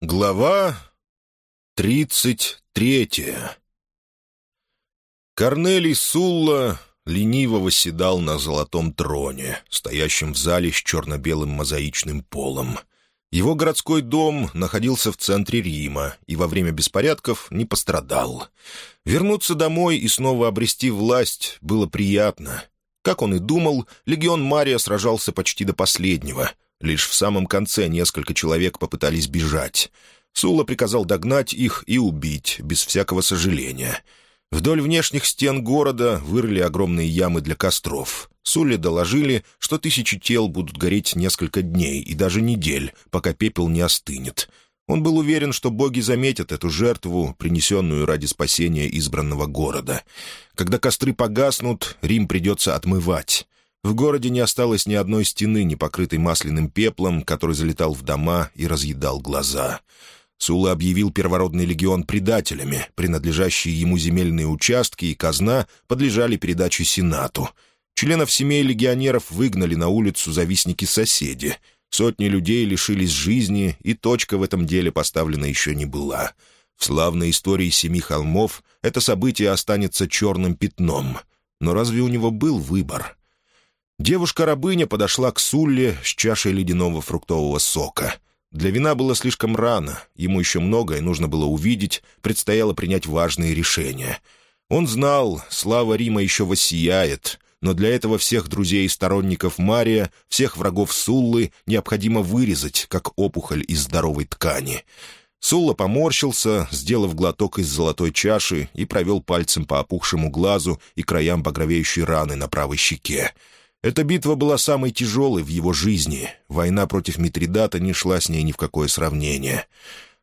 Глава тридцать третья Корнелий Сулла лениво восседал на золотом троне, стоящем в зале с черно-белым мозаичным полом. Его городской дом находился в центре Рима и во время беспорядков не пострадал. Вернуться домой и снова обрести власть было приятно. Как он и думал, легион Мария сражался почти до последнего — Лишь в самом конце несколько человек попытались бежать. Сула приказал догнать их и убить, без всякого сожаления. Вдоль внешних стен города вырыли огромные ямы для костров. Суле доложили, что тысячи тел будут гореть несколько дней и даже недель, пока пепел не остынет. Он был уверен, что боги заметят эту жертву, принесенную ради спасения избранного города. Когда костры погаснут, Рим придется отмывать. В городе не осталось ни одной стены, не покрытой масляным пеплом, который залетал в дома и разъедал глаза. Сула объявил первородный легион предателями, принадлежащие ему земельные участки и казна подлежали передаче Сенату. Членов семей легионеров выгнали на улицу завистники-соседи. Сотни людей лишились жизни, и точка в этом деле поставлена еще не была. В славной истории Семи холмов это событие останется черным пятном. Но разве у него был выбор? Девушка-рабыня подошла к Сулле с чашей ледяного фруктового сока. Для вина было слишком рано, ему еще многое нужно было увидеть, предстояло принять важные решения. Он знал, слава Рима еще воссияет, но для этого всех друзей и сторонников Мария, всех врагов Суллы необходимо вырезать, как опухоль из здоровой ткани. Сулла поморщился, сделав глоток из золотой чаши и провел пальцем по опухшему глазу и краям багровеющей раны на правой щеке. Эта битва была самой тяжелой в его жизни. Война против Митридата не шла с ней ни в какое сравнение.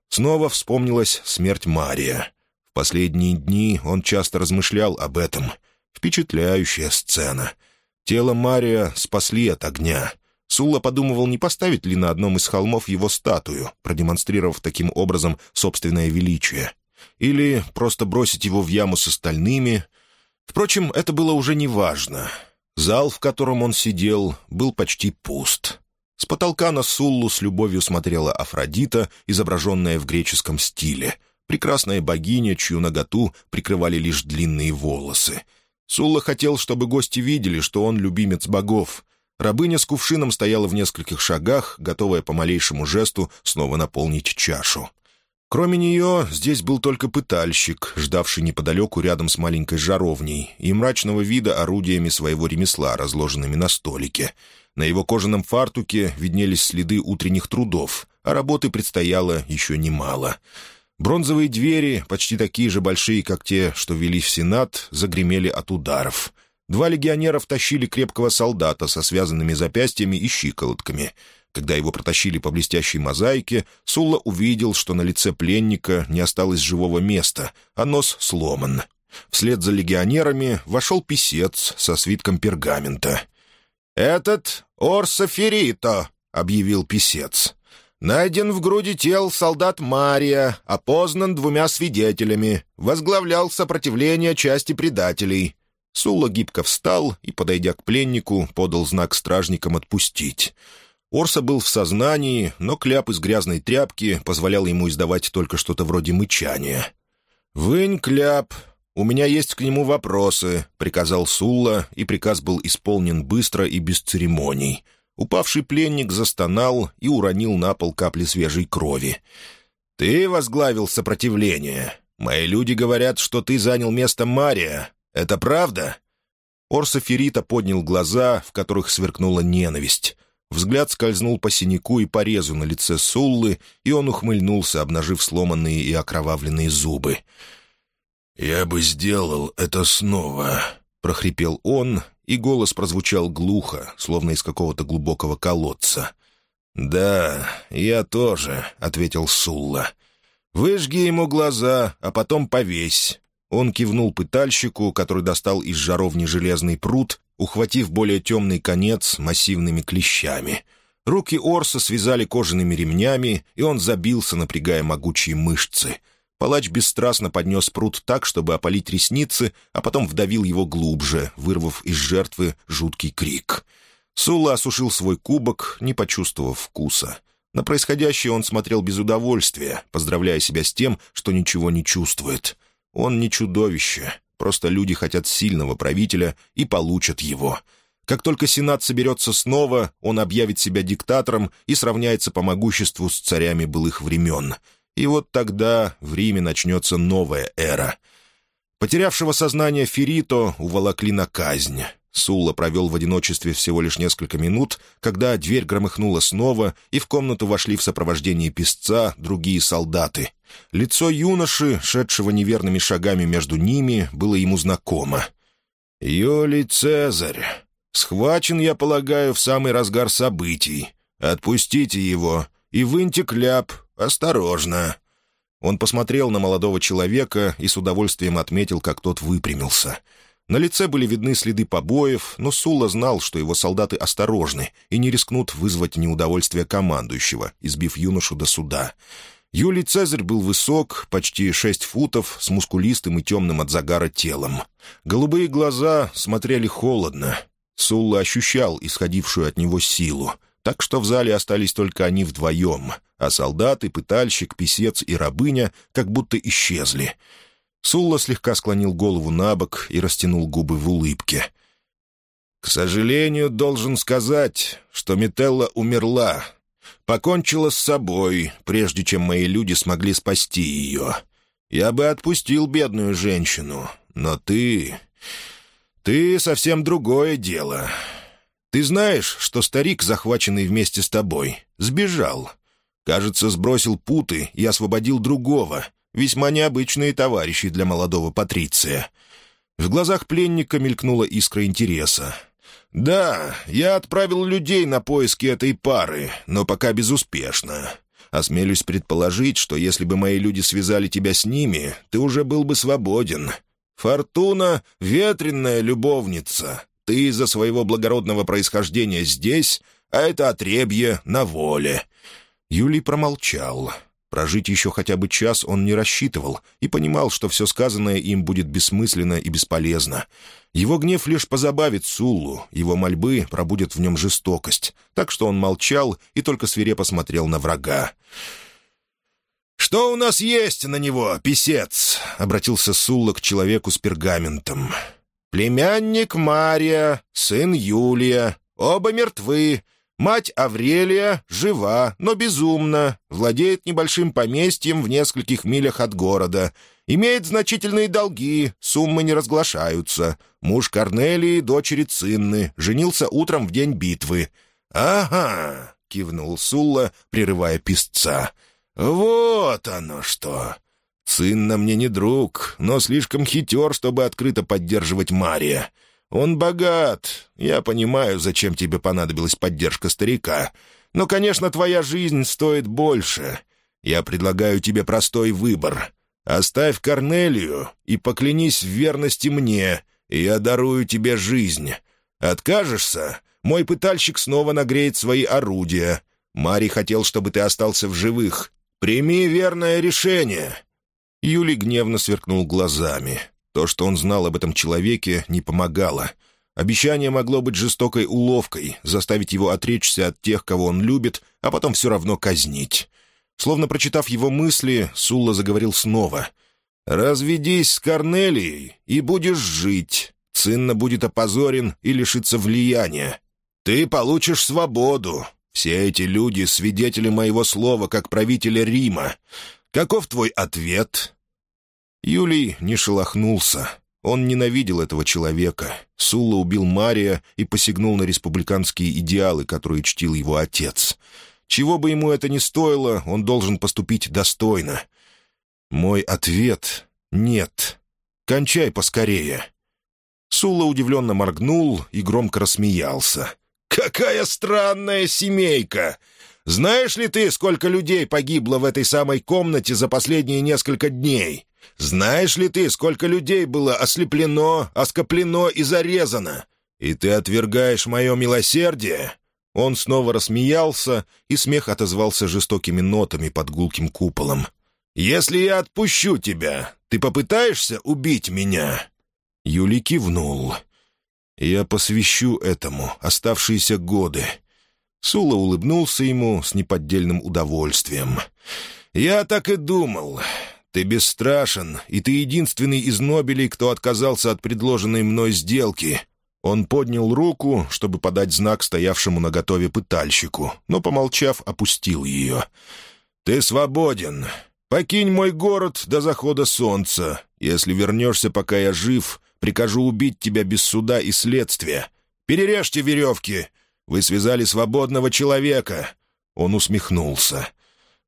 Снова вспомнилась смерть Мария. В последние дни он часто размышлял об этом. Впечатляющая сцена. Тело Мария спасли от огня. Сулла подумывал, не поставить ли на одном из холмов его статую, продемонстрировав таким образом собственное величие. Или просто бросить его в яму с остальными. Впрочем, это было уже неважно. Зал, в котором он сидел, был почти пуст. С потолка на Суллу с любовью смотрела Афродита, изображенная в греческом стиле. Прекрасная богиня, чью наготу прикрывали лишь длинные волосы. Сулла хотел, чтобы гости видели, что он любимец богов. Рабыня с кувшином стояла в нескольких шагах, готовая по малейшему жесту снова наполнить чашу. Кроме нее, здесь был только пытальщик, ждавший неподалеку рядом с маленькой жаровней и мрачного вида орудиями своего ремесла, разложенными на столике. На его кожаном фартуке виднелись следы утренних трудов, а работы предстояло еще немало. Бронзовые двери, почти такие же большие, как те, что вели в Сенат, загремели от ударов. Два легионера втащили крепкого солдата со связанными запястьями и щиколотками — когда его протащили по блестящей мозаике, Сулла увидел, что на лице пленника не осталось живого места, а нос сломан. Вслед за легионерами вошел писец со свитком пергамента. «Этот Орса Феррито», — объявил писец. «Найден в груди тел солдат Мария, опознан двумя свидетелями, возглавлял сопротивление части предателей». Сулла гибко встал и, подойдя к пленнику, подал знак стражникам отпустить. Орса был в сознании, но кляп из грязной тряпки позволял ему издавать только что-то вроде мычания. «Вынь кляп, у меня есть к нему вопросы», — приказал Сулла, и приказ был исполнен быстро и без церемоний. Упавший пленник застонал и уронил на пол капли свежей крови. «Ты возглавил сопротивление. Мои люди говорят, что ты занял место Мария. Это правда?» Орса Ферита поднял глаза, в которых сверкнула ненависть. Взгляд скользнул по синяку и порезу на лице Суллы, и он ухмыльнулся, обнажив сломанные и окровавленные зубы. «Я бы сделал это снова», — прохрипел он, и голос прозвучал глухо, словно из какого-то глубокого колодца. «Да, я тоже», — ответил Сулла. «Выжги ему глаза, а потом повесь». Он кивнул пытальщику, который достал из жаровни железный пруд ухватив более темный конец массивными клещами. Руки Орса связали кожаными ремнями, и он забился, напрягая могучие мышцы. Палач бесстрастно поднес пруд так, чтобы опалить ресницы, а потом вдавил его глубже, вырвав из жертвы жуткий крик. Сула осушил свой кубок, не почувствовав вкуса. На происходящее он смотрел без удовольствия, поздравляя себя с тем, что ничего не чувствует. Он не чудовище, просто люди хотят сильного правителя и получат его. Как только Сенат соберется снова, он объявит себя диктатором и сравняется по могуществу с царями былых времен. И вот тогда в Риме начнется новая эра. Потерявшего сознание Феррито уволокли на казнь. Сулла провел в одиночестве всего лишь несколько минут, когда дверь громыхнула снова, и в комнату вошли в сопровождении песца другие солдаты. Лицо юноши, шедшего неверными шагами между ними, было ему знакомо. «Юлий Цезарь! Схвачен, я полагаю, в самый разгар событий. Отпустите его и выньте кляп. Осторожно!» Он посмотрел на молодого человека и с удовольствием отметил, как тот выпрямился — на лице были видны следы побоев, но Сулла знал, что его солдаты осторожны и не рискнут вызвать неудовольствие командующего, избив юношу до суда. Юлий Цезарь был высок, почти шесть футов, с мускулистым и темным от загара телом. Голубые глаза смотрели холодно. Сулла ощущал исходившую от него силу, так что в зале остались только они вдвоем, а солдаты, пытальщик, писец и рабыня как будто исчезли — Сулла слегка склонил голову на бок и растянул губы в улыбке. «К сожалению, должен сказать, что Метелла умерла. Покончила с собой, прежде чем мои люди смогли спасти ее. Я бы отпустил бедную женщину, но ты... Ты совсем другое дело. Ты знаешь, что старик, захваченный вместе с тобой, сбежал. Кажется, сбросил путы и освободил другого, Весьма необычные товарищи для молодого патриция. В глазах пленника мелькнула искра интереса. «Да, я отправил людей на поиски этой пары, но пока безуспешно. Осмелюсь предположить, что если бы мои люди связали тебя с ними, ты уже был бы свободен. Фортуна — ветренная любовница. Ты из-за своего благородного происхождения здесь, а это отребье на воле». Юлий промолчал. Прожить еще хотя бы час он не рассчитывал и понимал, что все сказанное им будет бессмысленно и бесполезно. Его гнев лишь позабавит Суллу, его мольбы пробудят в нем жестокость, так что он молчал и только свирепо смотрел на врага. «Что у нас есть на него, писец?» — обратился Сулла к человеку с пергаментом. «Племянник Мария, сын Юлия, оба мертвы, Мать Аврелия жива, но безумна, владеет небольшим поместьем в нескольких милях от города, имеет значительные долги, суммы не разглашаются. Муж Корнелии, дочери Цинны, женился утром в день битвы. «Ага», — кивнул Сулла, прерывая писца. «Вот оно что! Цинна мне не друг, но слишком хитер, чтобы открыто поддерживать Мария». Он богат. Я понимаю, зачем тебе понадобилась поддержка старика. Но, конечно, твоя жизнь стоит больше. Я предлагаю тебе простой выбор. Оставь Корнелию и поклянись в верности мне, и я дарую тебе жизнь. Откажешься, мой пытальщик снова нагреет свои орудия. Мари хотел, чтобы ты остался в живых. Прими верное решение». Юли гневно сверкнул глазами. То, что он знал об этом человеке, не помогало. Обещание могло быть жестокой уловкой, заставить его отречься от тех, кого он любит, а потом все равно казнить. Словно прочитав его мысли, Сулла заговорил снова. «Разведись с Корнелией, и будешь жить. Цинна будет опозорен и лишится влияния. Ты получишь свободу. Все эти люди — свидетели моего слова, как правителя Рима. Каков твой ответ?» Юлий не шелохнулся. Он ненавидел этого человека. Сулла убил Мария и посягнул на республиканские идеалы, которые чтил его отец. Чего бы ему это ни стоило, он должен поступить достойно. Мой ответ — нет. Кончай поскорее. Сула удивленно моргнул и громко рассмеялся. «Какая странная семейка! Знаешь ли ты, сколько людей погибло в этой самой комнате за последние несколько дней? Знаешь ли ты, сколько людей было ослеплено, оскоплено и зарезано? И ты отвергаешь мое милосердие?» Он снова рассмеялся, и смех отозвался жестокими нотами под гулким куполом. «Если я отпущу тебя, ты попытаешься убить меня?» Юли кивнул. «Я посвящу этому оставшиеся годы. Сула улыбнулся ему с неподдельным удовольствием. «Я так и думал. Ты бесстрашен, и ты единственный из Нобелей, кто отказался от предложенной мной сделки». Он поднял руку, чтобы подать знак стоявшему на готове пытальщику, но, помолчав, опустил ее. «Ты свободен. Покинь мой город до захода солнца. Если вернешься, пока я жив, прикажу убить тебя без суда и следствия. Перережьте веревки. Вы связали свободного человека». Он усмехнулся.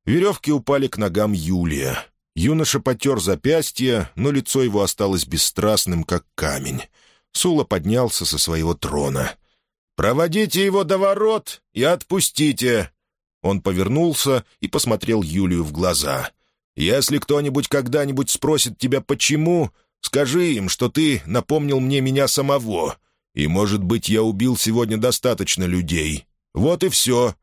Веревки упали к ногам Юлия. Юноша потер запястье, но лицо его осталось бесстрастным, как камень. Сула поднялся со своего трона. «Проводите его до ворот и отпустите!» Он повернулся и посмотрел Юлию в глаза. «Если кто-нибудь когда-нибудь спросит тебя, почему, скажи им, что ты напомнил мне меня самого, и, может быть, я убил сегодня достаточно людей. Вот и все.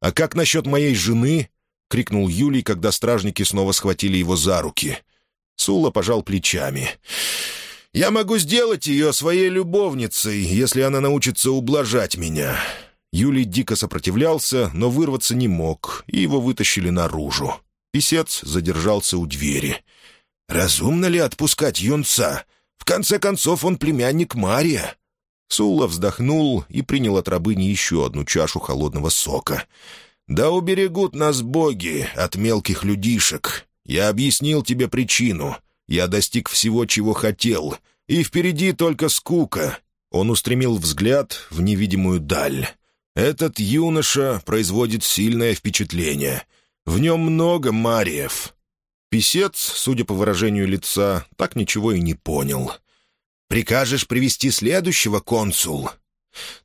А как насчет моей жены?» — крикнул Юлий, когда стражники снова схватили его за руки. Сула пожал плечами. «Я могу сделать ее своей любовницей, если она научится ублажать меня». Юлий дико сопротивлялся, но вырваться не мог, и его вытащили наружу. Песец задержался у двери. «Разумно ли отпускать юнца? В конце концов, он племянник Мария». Сула вздохнул и принял от рабыни еще одну чашу холодного сока. «Да уберегут нас боги от мелких людишек. Я объяснил тебе причину. Я достиг всего, чего хотел. И впереди только скука». Он устремил взгляд в невидимую даль. «Этот юноша производит сильное впечатление. В нем много мариев». Песец, судя по выражению лица, так ничего и не понял. «Прикажешь привести следующего, консул?»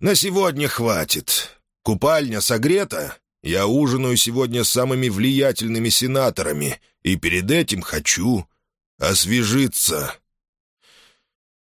«На сегодня хватит. Купальня согрета. Я ужинаю сегодня с самыми влиятельными сенаторами, и перед этим хочу освежиться».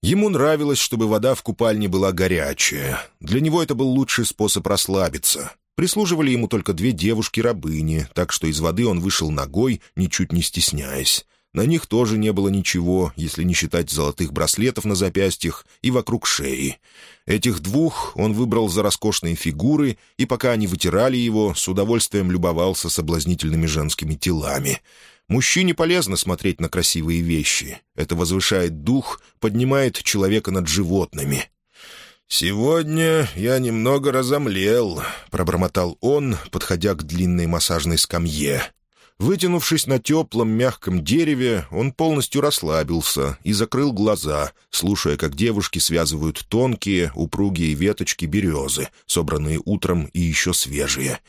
Ему нравилось, чтобы вода в купальне была горячая. Для него это был лучший способ расслабиться. Прислуживали ему только две девушки-рабыни, так что из воды он вышел ногой, ничуть не стесняясь. На них тоже не было ничего, если не считать золотых браслетов на запястьях и вокруг шеи. Этих двух он выбрал за роскошные фигуры, и пока они вытирали его, с удовольствием любовался соблазнительными женскими телами. Мужчине полезно смотреть на красивые вещи. Это возвышает дух, поднимает человека над животными. «Сегодня я немного разомлел», — пробормотал он, подходя к длинной массажной скамье. Вытянувшись на теплом мягком дереве, он полностью расслабился и закрыл глаза, слушая, как девушки связывают тонкие, упругие веточки березы, собранные утром и еще свежие.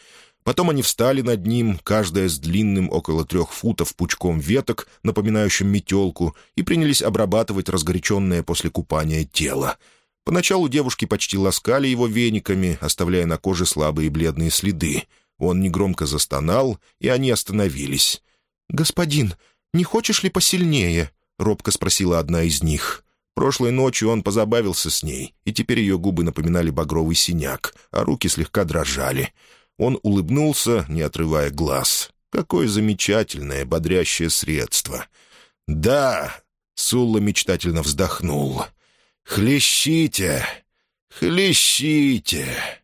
Потом они встали над ним, каждая с длинным около трех футов пучком веток, напоминающим метелку, и принялись обрабатывать разгоряченное после купания тело. Поначалу девушки почти ласкали его вениками, оставляя на коже слабые бледные следы — он негромко застонал, и они остановились. «Господин, не хочешь ли посильнее?» — робко спросила одна из них. Прошлой ночью он позабавился с ней, и теперь ее губы напоминали багровый синяк, а руки слегка дрожали. Он улыбнулся, не отрывая глаз. Какое замечательное, бодрящее средство. «Да!» — Сулла мечтательно вздохнул. «Хлещите! Хлещите!»